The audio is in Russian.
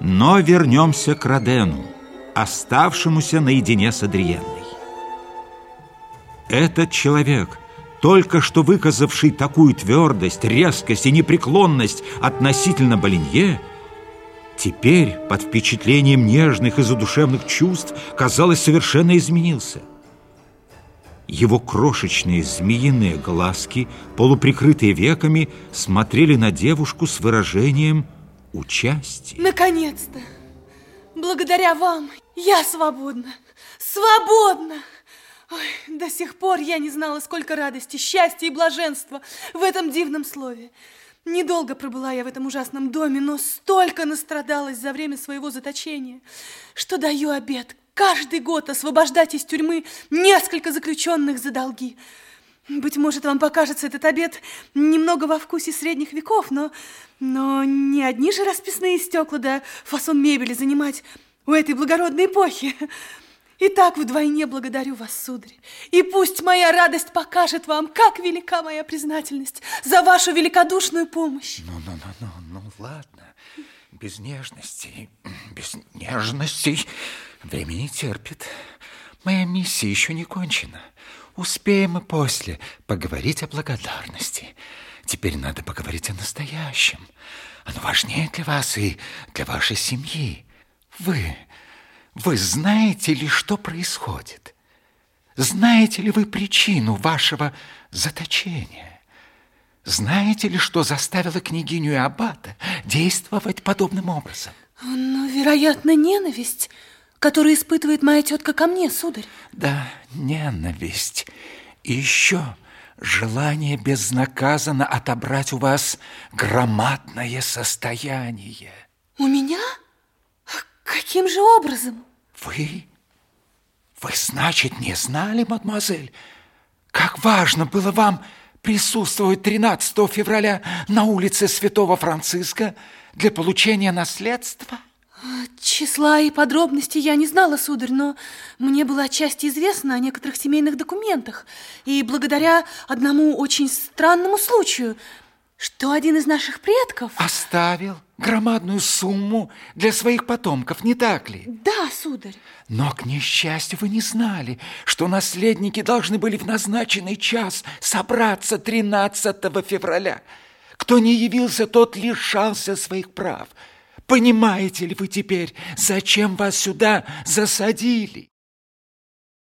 Но вернемся к Родену, оставшемуся наедине с Адриенной. Этот человек, только что выказавший такую твердость, резкость и непреклонность относительно Болинье, теперь, под впечатлением нежных и задушевных чувств, казалось, совершенно изменился. Его крошечные змеиные глазки, полуприкрытые веками, смотрели на девушку с выражением участия. Наконец-то! Благодаря вам я свободна! Свободна! Ой, до сих пор я не знала, сколько радости, счастья и блаженства в этом дивном слове. Недолго пробыла я в этом ужасном доме, но столько настрадалась за время своего заточения, что даю обед каждый год освобождать из тюрьмы несколько заключенных за долги. Быть может, вам покажется этот обед немного во вкусе средних веков, но, но не одни же расписные стекла да фасон мебели занимать у этой благородной эпохи. И так вдвойне благодарю вас, сударь. И пусть моя радость покажет вам, как велика моя признательность за вашу великодушную помощь. Ну, ну, ну, ну, ну, ладно. Без нежностей, без нежностей. Не терпит. Моя миссия еще не кончена. Успеем и после поговорить о благодарности. Теперь надо поговорить о настоящем. Оно важнее для вас и для вашей семьи. Вы вы знаете ли, что происходит? Знаете ли вы причину вашего заточения? Знаете ли, что заставило княгиню и аббата действовать подобным образом? Ну, вероятно, ненависть, которую испытывает моя тетка ко мне, сударь. Да, ненависть. И еще желание безнаказанно отобрать у вас громадное состояние. У меня? Каким же образом? Вы? Вы, значит, не знали, мадемуазель, как важно было вам присутствовать 13 февраля на улице Святого Франциска для получения наследства? Числа и подробностей я не знала, сударь, но мне было отчасти известно о некоторых семейных документах. И благодаря одному очень странному случаю – что один из наших предков... Оставил громадную сумму для своих потомков, не так ли? Да, сударь. Но, к несчастью, вы не знали, что наследники должны были в назначенный час собраться 13 февраля. Кто не явился, тот лишался своих прав. Понимаете ли вы теперь, зачем вас сюда засадили?